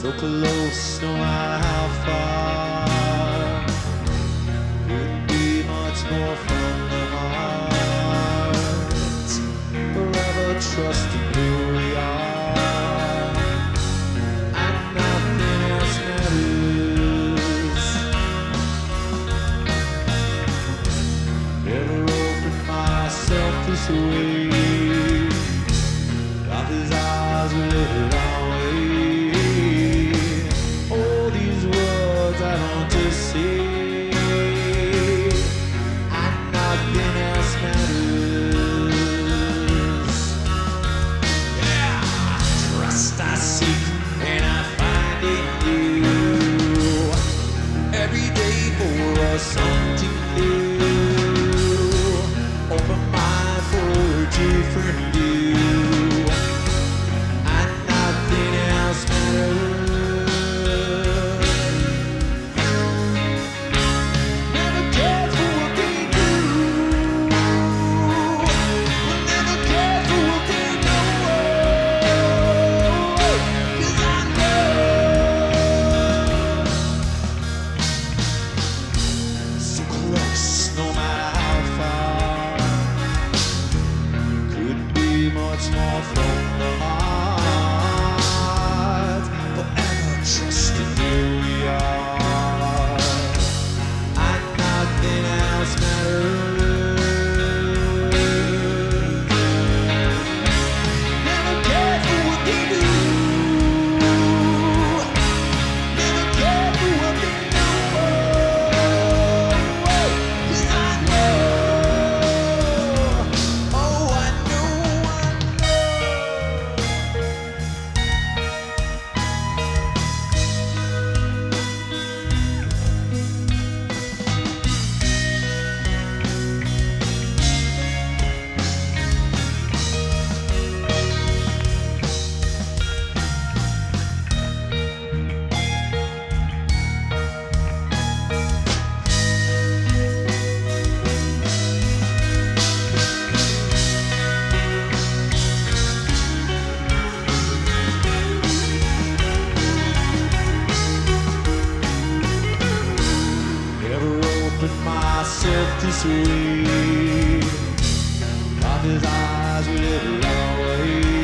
so close, no matter how far. Would be much more from the heart. Forever trusting who we are, and nothing else matters. Never open myself this way. I don't do. open myself to sleep. Thought his eyes would ever always.